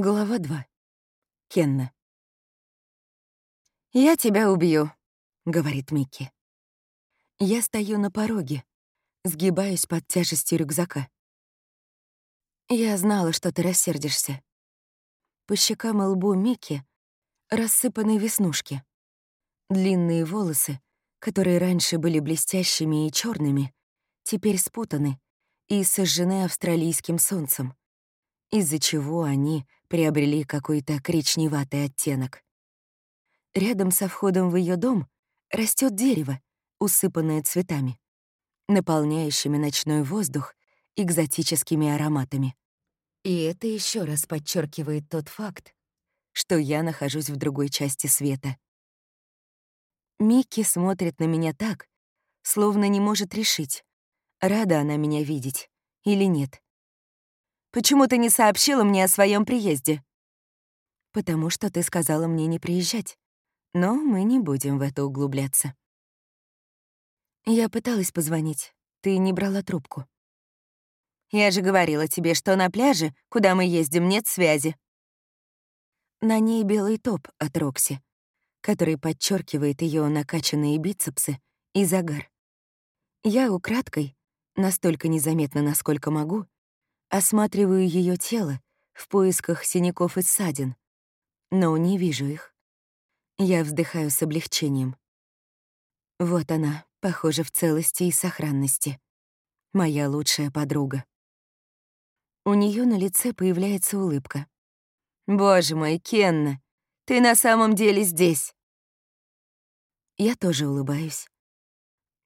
Глава 2. Кенна. «Я тебя убью», — говорит Микки. Я стою на пороге, сгибаюсь под тяжестью рюкзака. Я знала, что ты рассердишься. По щекам и лбу Микки рассыпаны веснушки. Длинные волосы, которые раньше были блестящими и черными, теперь спутаны и сожжены австралийским солнцем, из-за чего они приобрели какой-то коричневатый оттенок. Рядом со входом в ее дом растет дерево, усыпанное цветами, наполняющими ночной воздух экзотическими ароматами. И это еще раз подчеркивает тот факт, что я нахожусь в другой части света. Микки смотрит на меня так, словно не может решить, рада она меня видеть или нет. Почему ты не сообщила мне о своем приезде?» «Потому что ты сказала мне не приезжать. Но мы не будем в это углубляться». Я пыталась позвонить. Ты не брала трубку. «Я же говорила тебе, что на пляже, куда мы ездим, нет связи». На ней белый топ от Рокси, который подчеркивает ее накачанные бицепсы и загар. Я украдкой, настолько незаметно, насколько могу, Осматриваю ее тело в поисках синяков и ссадин, но не вижу их. Я вздыхаю с облегчением. Вот она, похоже, в целости и сохранности. Моя лучшая подруга. У нее на лице появляется улыбка. «Боже мой, Кенна, ты на самом деле здесь!» Я тоже улыбаюсь.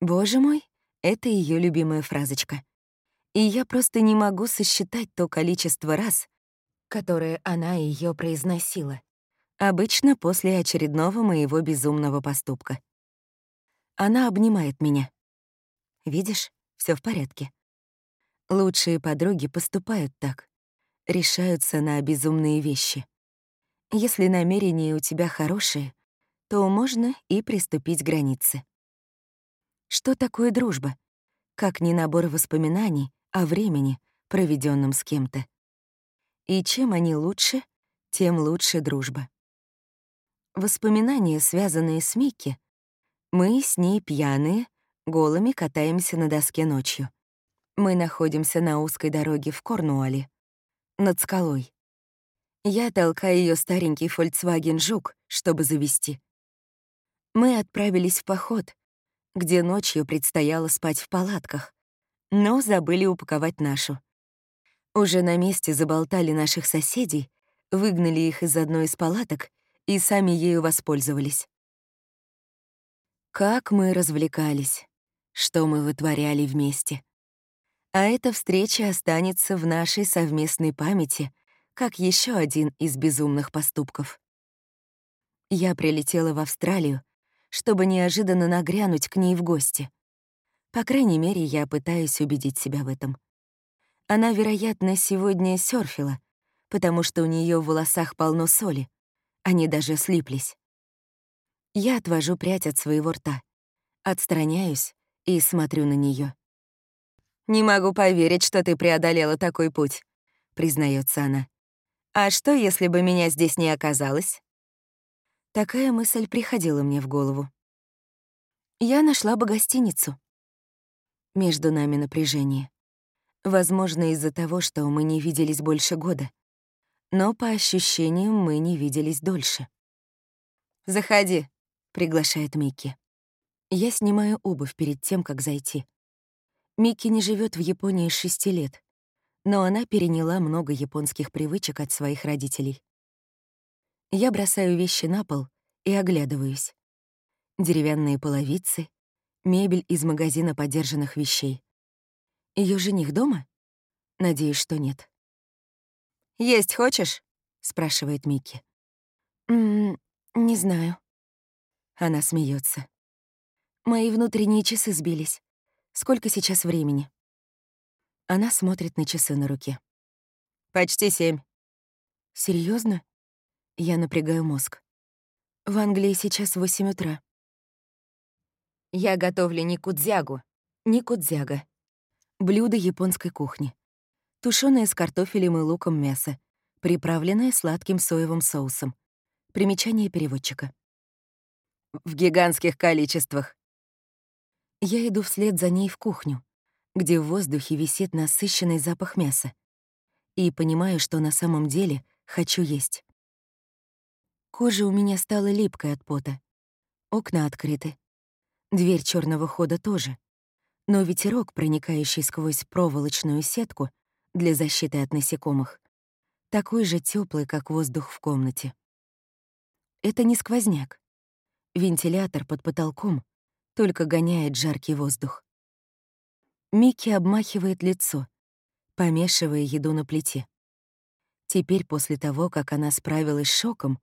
«Боже мой» — это ее любимая фразочка и я просто не могу сосчитать то количество раз, которое она ее произносила, обычно после очередного моего безумного поступка. Она обнимает меня. Видишь, все в порядке. Лучшие подруги поступают так, решаются на безумные вещи. Если намерения у тебя хорошие, то можно и приступить к границе. Что такое дружба? Как не набор воспоминаний, о времени, проведенном с кем-то. И чем они лучше, тем лучше дружба. Воспоминания, связанные с Микки. Мы с ней пьяные, голыми катаемся на доске ночью. Мы находимся на узкой дороге в Корнуолле, над скалой. Я толкаю ее старенький Volkswagen Жук, чтобы завести. Мы отправились в поход, где ночью предстояло спать в палатках, но забыли упаковать нашу. Уже на месте заболтали наших соседей, выгнали их из одной из палаток и сами ею воспользовались. Как мы развлекались, что мы вытворяли вместе. А эта встреча останется в нашей совместной памяти как еще один из безумных поступков. Я прилетела в Австралию, чтобы неожиданно нагрянуть к ней в гости — по крайней мере, я пытаюсь убедить себя в этом. Она, вероятно, сегодня серфила, потому что у нее в волосах полно соли. Они даже слиплись. Я отвожу прядь от своего рта, отстраняюсь и смотрю на нее. «Не могу поверить, что ты преодолела такой путь», — признается она. «А что, если бы меня здесь не оказалось?» Такая мысль приходила мне в голову. Я нашла бы гостиницу. Между нами напряжение. Возможно, из-за того, что мы не виделись больше года. Но по ощущениям мы не виделись дольше. «Заходи», — приглашает Микки. Я снимаю обувь перед тем, как зайти. Микки не живет в Японии с шести лет, но она переняла много японских привычек от своих родителей. Я бросаю вещи на пол и оглядываюсь. Деревянные половицы, Мебель из магазина подержанных вещей. Ее жених дома? Надеюсь, что нет. «Есть хочешь?» — спрашивает Микки. «М -м, не знаю». Она смеется. Мои внутренние часы сбились. Сколько сейчас времени? Она смотрит на часы на руке. Почти семь. Серьезно? Я напрягаю мозг. В Англии сейчас восемь утра. Я готовлю никудзягу. Никудзяга. Блюдо японской кухни. Тушёное с картофелем и луком мясо. приправленная сладким соевым соусом. Примечание переводчика. В гигантских количествах. Я иду вслед за ней в кухню, где в воздухе висит насыщенный запах мяса, и понимаю, что на самом деле хочу есть. Кожа у меня стала липкой от пота. Окна открыты. Дверь черного хода тоже. Но ветерок, проникающий сквозь проволочную сетку для защиты от насекомых, такой же теплый, как воздух в комнате. Это не сквозняк. Вентилятор под потолком только гоняет жаркий воздух. Микки обмахивает лицо, помешивая еду на плите. Теперь, после того, как она справилась с шоком,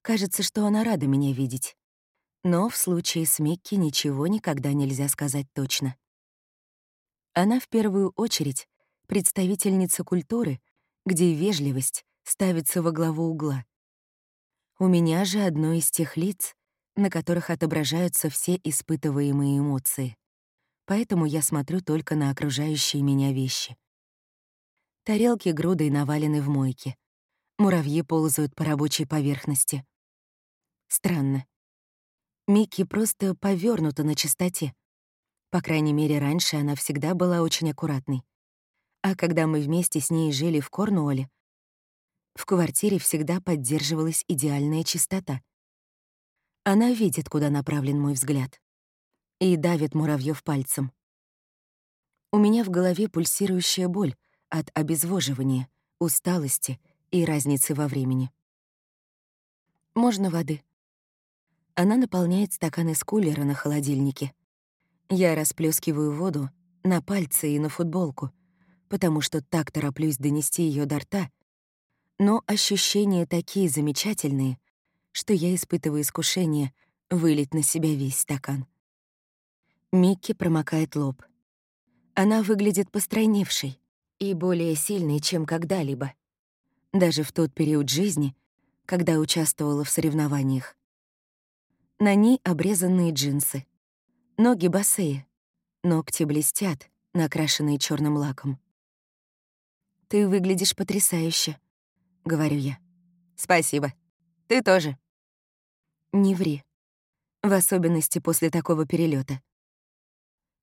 кажется, что она рада меня видеть. Но в случае с Микки ничего никогда нельзя сказать точно. Она в первую очередь представительница культуры, где вежливость ставится во главу угла. У меня же одно из тех лиц, на которых отображаются все испытываемые эмоции. Поэтому я смотрю только на окружающие меня вещи. Тарелки грудой навалены в мойке. Муравьи ползают по рабочей поверхности. Странно. Микки просто повернута на чистоте. По крайней мере, раньше она всегда была очень аккуратной. А когда мы вместе с ней жили в Корнуолле, в квартире всегда поддерживалась идеальная чистота. Она видит, куда направлен мой взгляд. И давит муравьёв пальцем. У меня в голове пульсирующая боль от обезвоживания, усталости и разницы во времени. «Можно воды?» Она наполняет стакан из кулера на холодильнике. Я расплескиваю воду на пальцы и на футболку, потому что так тороплюсь донести ее до рта. Но ощущения такие замечательные, что я испытываю искушение вылить на себя весь стакан. Микки промокает лоб. Она выглядит постройневшей и более сильной, чем когда-либо. Даже в тот период жизни, когда участвовала в соревнованиях. На ней обрезанные джинсы. Ноги босые. Ногти блестят, накрашенные черным лаком. «Ты выглядишь потрясающе», — говорю я. «Спасибо. Ты тоже». «Не ври. В особенности после такого перелета.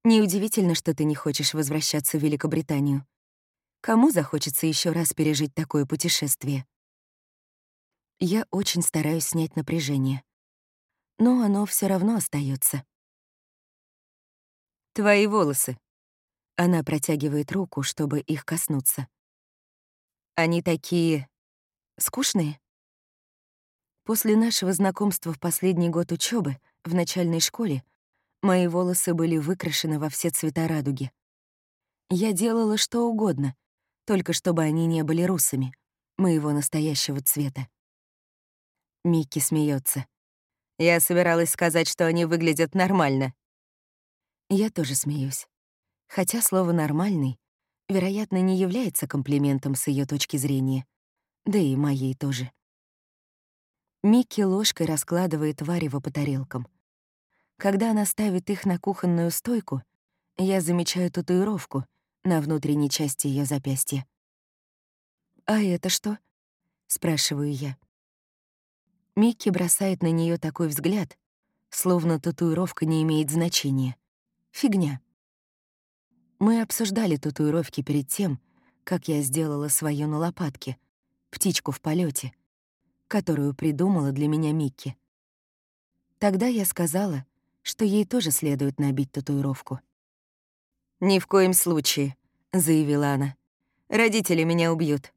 Неудивительно, что ты не хочешь возвращаться в Великобританию. Кому захочется еще раз пережить такое путешествие? Я очень стараюсь снять напряжение но оно все равно остается. «Твои волосы». Она протягивает руку, чтобы их коснуться. «Они такие... скучные?» После нашего знакомства в последний год учебы в начальной школе мои волосы были выкрашены во все цвета радуги. Я делала что угодно, только чтобы они не были русыми, моего настоящего цвета. Микки смеется. Я собиралась сказать, что они выглядят нормально. Я тоже смеюсь. Хотя слово «нормальный» вероятно, не является комплиментом с ее точки зрения. Да и моей тоже. Микки ложкой раскладывает варево по тарелкам. Когда она ставит их на кухонную стойку, я замечаю татуировку на внутренней части ее запястья. «А это что?» — спрашиваю я. Микки бросает на нее такой взгляд, словно татуировка не имеет значения. Фигня. Мы обсуждали татуировки перед тем, как я сделала свою на лопатке, птичку в полете, которую придумала для меня Микки. Тогда я сказала, что ей тоже следует набить татуировку. «Ни в коем случае», — заявила она. «Родители меня убьют.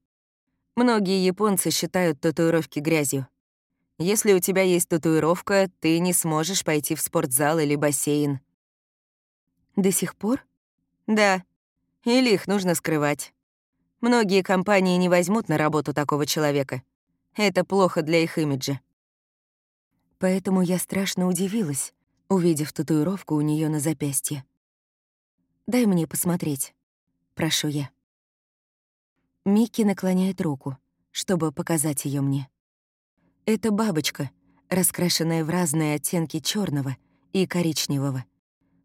Многие японцы считают татуировки грязью. Если у тебя есть татуировка, ты не сможешь пойти в спортзал или бассейн. До сих пор? Да. Или их нужно скрывать. Многие компании не возьмут на работу такого человека. Это плохо для их имиджа. Поэтому я страшно удивилась, увидев татуировку у нее на запястье. «Дай мне посмотреть», — прошу я. Микки наклоняет руку, чтобы показать ее мне. Это бабочка, раскрашенная в разные оттенки черного и коричневого,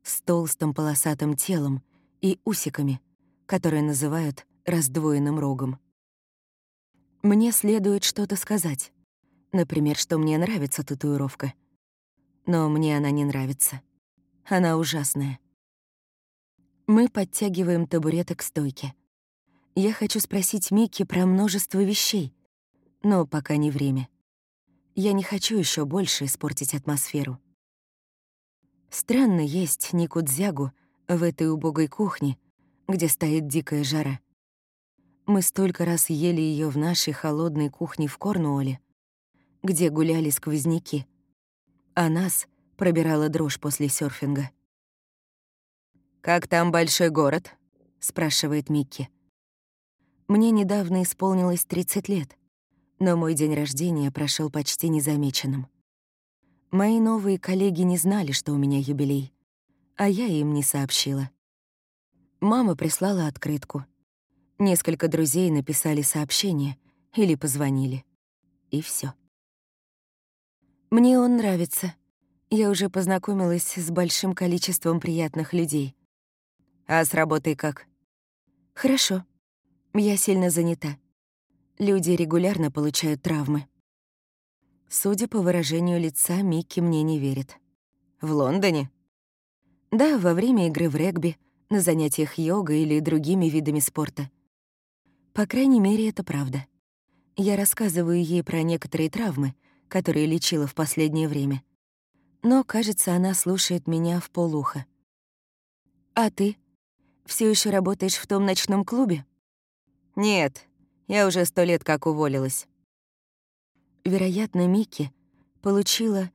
с толстым полосатым телом и усиками, которые называют раздвоенным рогом. Мне следует что-то сказать. Например, что мне нравится татуировка. Но мне она не нравится. Она ужасная. Мы подтягиваем табуреты к стойке. Я хочу спросить Микки про множество вещей, но пока не время. Я не хочу еще больше испортить атмосферу. Странно есть Никудзягу в этой убогой кухне, где стоит дикая жара. Мы столько раз ели ее в нашей холодной кухне в Корнуолле, где гуляли сквозняки, а нас пробирала дрожь после серфинга. «Как там большой город?» — спрашивает Микки. Мне недавно исполнилось 30 лет, но мой день рождения прошел почти незамеченным. Мои новые коллеги не знали, что у меня юбилей, а я им не сообщила. Мама прислала открытку — Несколько друзей написали сообщение или позвонили. И все. Мне он нравится. Я уже познакомилась с большим количеством приятных людей. А с работой как? Хорошо. Я сильно занята. Люди регулярно получают травмы. Судя по выражению лица, Микки мне не верит. В Лондоне? Да, во время игры в регби, на занятиях йогой или другими видами спорта. По крайней мере, это правда. Я рассказываю ей про некоторые травмы, которые лечила в последнее время. Но, кажется, она слушает меня в полуха. «А ты? Все еще работаешь в том ночном клубе?» «Нет, я уже сто лет как уволилась». Вероятно, Микки получила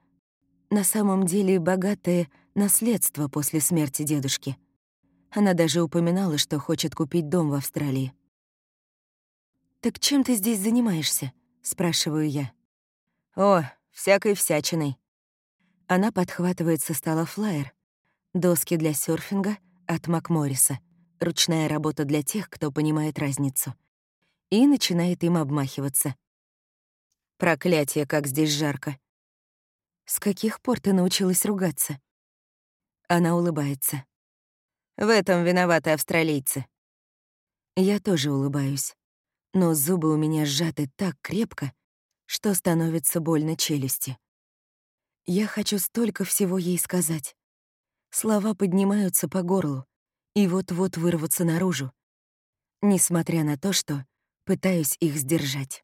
на самом деле богатое наследство после смерти дедушки. Она даже упоминала, что хочет купить дом в Австралии. «Так чем ты здесь занимаешься?» — спрашиваю я. «О, всякой всячиной». Она подхватывает со стола флаер. Доски для серфинга от Макморриса. Ручная работа для тех, кто понимает разницу. И начинает им обмахиваться. Проклятие, как здесь жарко. С каких пор ты научилась ругаться? Она улыбается. В этом виноваты австралийцы. Я тоже улыбаюсь но зубы у меня сжаты так крепко, что становится больно челюсти. Я хочу столько всего ей сказать. Слова поднимаются по горлу и вот-вот вырваться наружу, несмотря на то, что пытаюсь их сдержать.